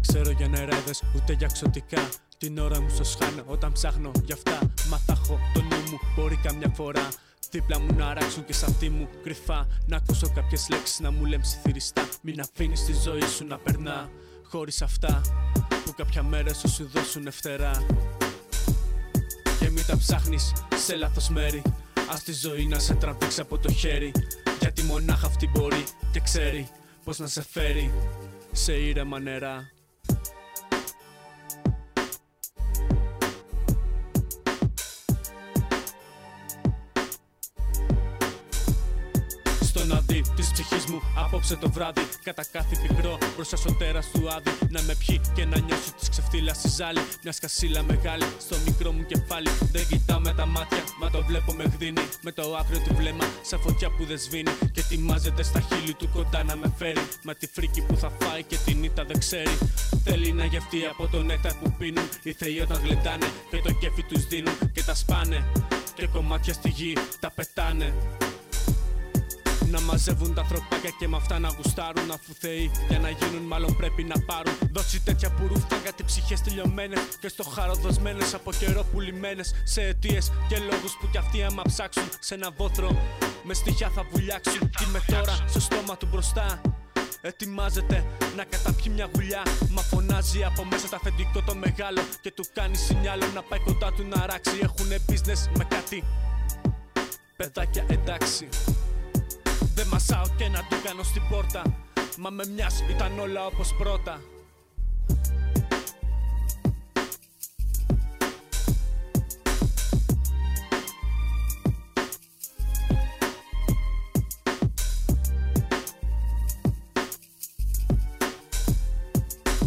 ξέρω για νερέδες ούτε για ξωτικά. Την ώρα μου στο σχάνω όταν ψάχνω γι' αυτά Μα θα έχω το νου μου μπορεί καμιά φορά. Δίπλα μου να αράξουν και σ' αυτή μου κρυφά. Να ακούσω κάποιες λέξεις να μου λένε ψιθυριστά. Μην αφήνεις τη ζωή σου να περνά Χωρίς αυτά που κάποια μέρα σου σου δώσουν φτερά. Και μην τα ψάχνεις σε λάθος μέρη. Ας τη ζωή να σε τραβήξει από το χέρι. Γιατί μονάχα αυτή μπορεί και ξέρει Πώς να σε φέρει σε ήρεμα νερά Στο δει της ψυχής μου απόψε το βράδυ. Κατά κάθε πικρό μπροστά στο τέρας του άδει. Να με πιει και να νιώσει τη ξεφτύλα στη ζάλη. Μιας σκασίλα μεγάλη στο μικρό μου κεφάλι. Δεν κοιτάω με τα μάτια, μα το βλέπω με γδίνει. Με το άκρο του βλέμμα, σαν φωτιά που δεν σβήνει. Και ετοιμάζεται στα χείλη του κοντά να με φέρει. Μα τη φρίκη που θα φάει και την ήττα δεν ξέρει. Θέλει να γευτεί από το νέκταρ που πίνουν. Οι θεοί όταν γλεντάνε και το κέφι τους δίνουν και τα σπάνε. Και κομμάτια στη γη τα πετάνε. Να μαζεύουν τα ανθρωπάκια και με αυτά να γουστάρουν. Αφού θεοί για να γίνουν, μάλλον πρέπει να πάρουν. Δώσει τέτοια ρούφτα γιατί ψυχές τελειωμένες και στο χάρο δοσμένες από καιρό πουλημένε. Σε αιτίες και λόγους που κι αυτοί άμα ψάξουν σε ένα βόθρο με στοιχιά θα βουλιάξουν. Τι με τώρα στο στόμα του μπροστά. Ετοιμάζεται να καταπιεί μια γουλιά. Μα φωνάζει από μέσα το αφεντικό το μεγάλο. Και του κάνει σινιάλο να πάει κοντά του να ράξει. Έχουνε business με κάτι. Παιδάκια εντάξει. Δεν μασάω και να του κάνω στην πόρτα. Μα με μιας ήταν όλα όπως πρώτα.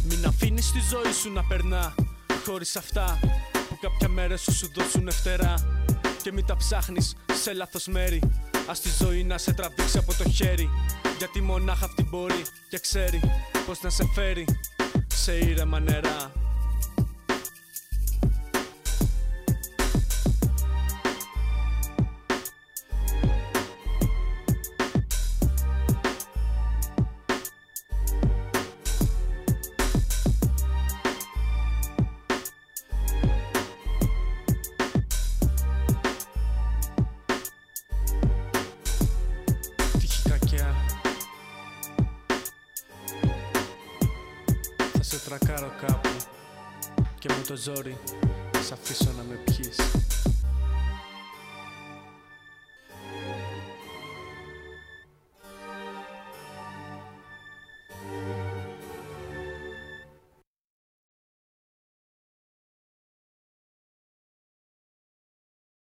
Μην αφήνεις τη ζωή σου να περνά Χωρίς αυτά που κάποια μέρα σου σου δώσουν φτερά. Και μην τα ψάχνεις σε λάθος μέρη Ας τη ζωή να σε τραβήξει από το χέρι. Γιατί μονάχα αυτή μπορεί και ξέρει Πως να σε φέρει σε ήρεμα νερά τρακάρω κάπου Και με το ζόρι Σ' αφήσω να με πιείς